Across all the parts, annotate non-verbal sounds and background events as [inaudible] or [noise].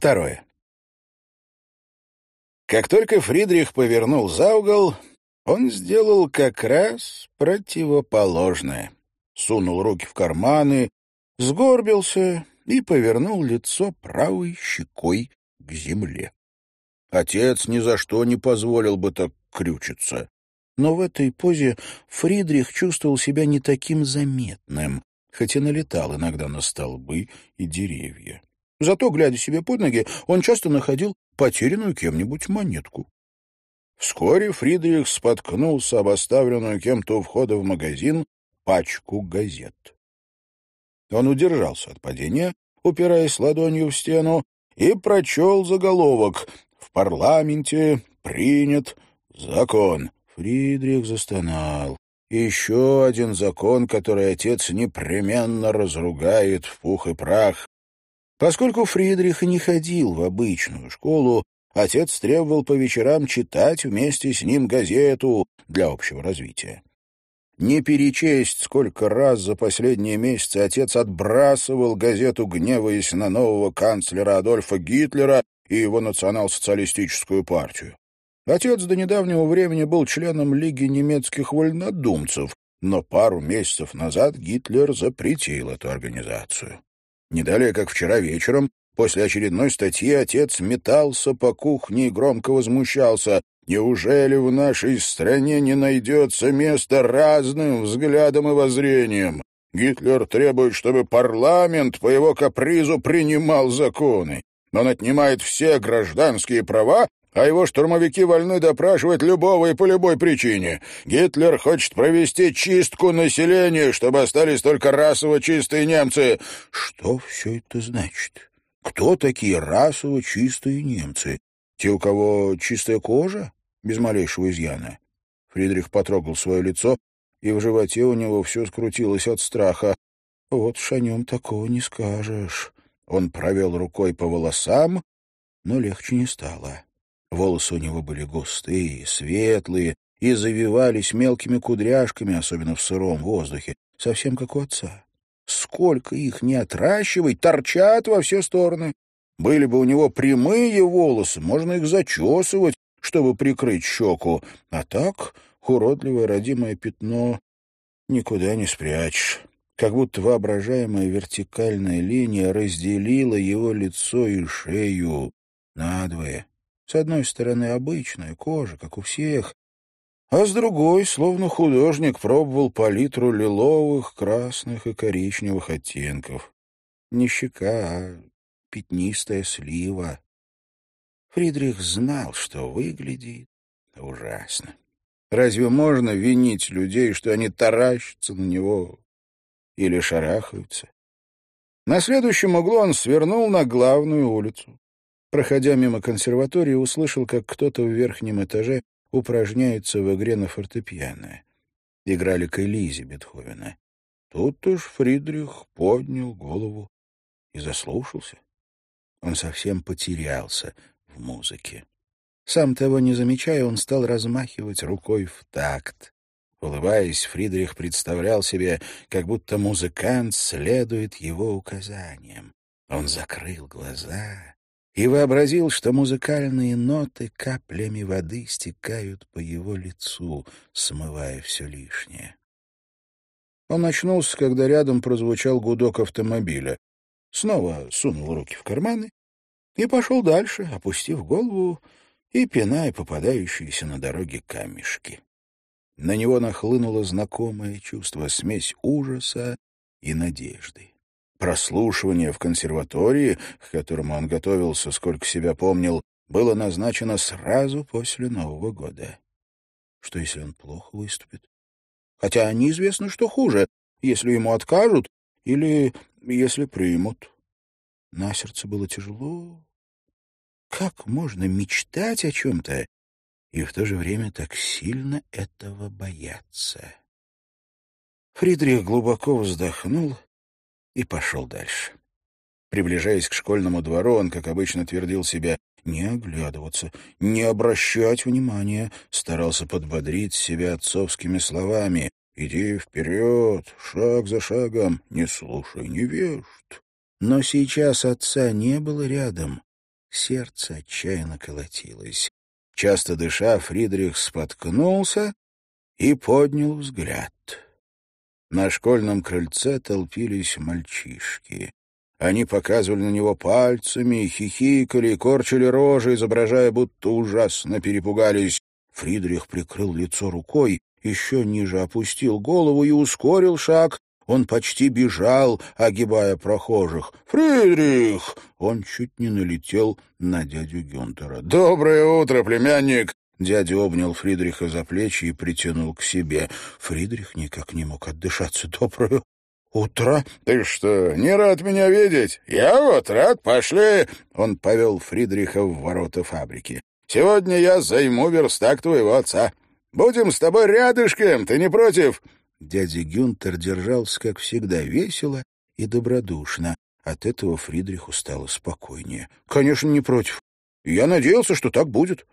Второе. Как только Фридрих повернул за угол, он сделал как раз противоположное. Сунул руки в карманы, сгорбился и повернул лицо правой щекой к земле. Отец ни за что не позволил бы так крючиться. Но в этой позе Фридрих чувствовал себя не таким заметным, хотя налетал иногда на столбы и деревья. Зато, глядя себе под ноги, он часто находил потерянную кем-нибудь монетку. Вскоре Фридрих споткнулся об оставленную кем-то у входа в магазин пачку газет. Он удержался от падения, упираясь ладонью в стену, и прочел заголовок «В парламенте принят закон». Фридрих застонал. Еще один закон, который отец непременно разругает в пух и прах. Поскольку Фридрих не ходил в обычную школу, отец требовал по вечерам читать вместе с ним газету для общего развития. Не перечесть, сколько раз за последние месяцы отец отбрасывал газету, гневаясь на нового канцлера Адольфа Гитлера и его национал-социалистическую партию. Отец до недавнего времени был членом Лиги немецких вольнодумцев, но пару месяцев назад Гитлер запретил эту организацию. Не далее, как вчера вечером, после очередной статьи, отец метался по кухне и громко возмущался. «Неужели в нашей стране не найдется места разным взглядам и воззрениям? Гитлер требует, чтобы парламент по его капризу принимал законы. Он отнимает все гражданские права а его штурмовики вольны допрашивать любого и по любой причине. Гитлер хочет провести чистку населения, чтобы остались только расово чистые немцы. Что все это значит? Кто такие расово чистые немцы? Те, у кого чистая кожа, без малейшего изъяна? Фридрих потрогал свое лицо, и в животе у него все скрутилось от страха. Вот уж о нем такого не скажешь. Он провел рукой по волосам, но легче не стало. Волосы у него были густые, светлые и завивались мелкими кудряшками, особенно в сыром воздухе, совсем как у отца. Сколько их не отращивать, торчат во все стороны. Были бы у него прямые волосы, можно их зачесывать, чтобы прикрыть щеку. А так уродливое родимое пятно никуда не спрячешь. Как будто воображаемая вертикальная линия разделила его лицо и шею надвое. С одной стороны обычная кожа, как у всех, а с другой, словно художник, пробовал палитру лиловых, красных и коричневых оттенков. Не щека, а пятнистая слива. Фридрих знал, что выглядит ужасно. Разве можно винить людей, что они таращатся на него или шарахаются? На следующем углу он свернул на главную улицу. Проходя мимо консерватории, услышал, как кто-то в верхнем этаже упражняется в игре на фортепиано. Играли к Элизе Бетховена. Тут уж Фридрих поднял голову и заслушался. Он совсем потерялся в музыке. Сам того не замечая, он стал размахивать рукой в такт. Улыбаясь, Фридрих представлял себе, как будто музыкант следует его указаниям. Он закрыл глаза и вообразил, что музыкальные ноты каплями воды стекают по его лицу, смывая все лишнее. Он очнулся, когда рядом прозвучал гудок автомобиля. Снова сунул руки в карманы и пошел дальше, опустив голову и пиная попадающиеся на дороге камешки. На него нахлынуло знакомое чувство, смесь ужаса и надежды. Прослушивание в консерватории, к которому он готовился, сколько себя помнил, было назначено сразу после Нового года. Что, если он плохо выступит? Хотя неизвестно, что хуже, если ему откажут или если примут. На сердце было тяжело. Как можно мечтать о чем-то и в то же время так сильно этого бояться? Фридрих глубоко вздохнул и пошел дальше. Приближаясь к школьному двору, он, как обычно, твердил себе не оглядываться, не обращать внимания, старался подбодрить себя отцовскими словами «Иди вперед, шаг за шагом, не слушай невежд». Но сейчас отца не было рядом, Сердце отчаянно колотилось. Часто дыша, Фридрих споткнулся и поднял взгляд. На школьном крыльце толпились мальчишки. Они показывали на него пальцами, хихикали, корчили рожи, изображая, будто ужасно перепугались. Фридрих прикрыл лицо рукой, еще ниже опустил голову и ускорил шаг. Он почти бежал, огибая прохожих. «Фридрих!» Он чуть не налетел на дядю Гюнтера. «Доброе утро, племянник!» Дядя обнял Фридриха за плечи и притянул к себе. Фридрих никак не мог отдышаться. [laughs] «Доброе утро!» «Ты что, не рад меня видеть? Я вот рад, пошли!» Он повел Фридриха в ворота фабрики. «Сегодня я займу верстак твоего отца. Будем с тобой рядышком, ты не против?» Дядя Гюнтер держался, как всегда, весело и добродушно. От этого Фридриху стало спокойнее. «Конечно, не против. Я надеялся, что так будет».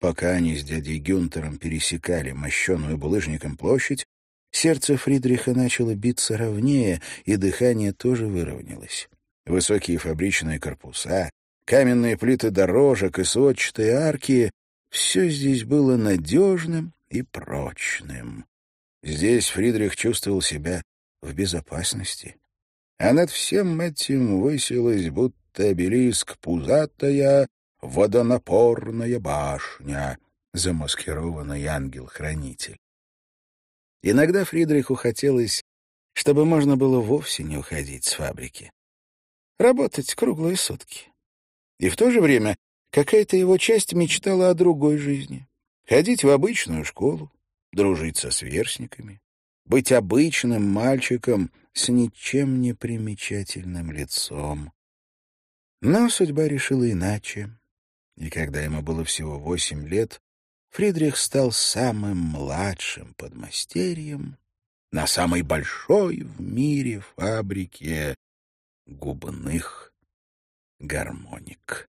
Пока они с дядей Гюнтером пересекали мощеную булыжником площадь, сердце Фридриха начало биться ровнее, и дыхание тоже выровнялось. Высокие фабричные корпуса, каменные плиты дорожек и сводчатые арки — все здесь было надежным и прочным. Здесь Фридрих чувствовал себя в безопасности. А над всем этим высилась, будто обелиск, пузатая водонапорная башня, замаскированный ангел-хранитель. Иногда Фридриху хотелось, чтобы можно было вовсе не уходить с фабрики. Работать круглые сутки. И в то же время какая-то его часть мечтала о другой жизни. Ходить в обычную школу, дружить со сверстниками, быть обычным мальчиком с ничем не примечательным лицом. Но судьба решила иначе. И когда ему было всего восемь лет, Фридрих стал самым младшим подмастерьем на самой большой в мире фабрике губных гармоник.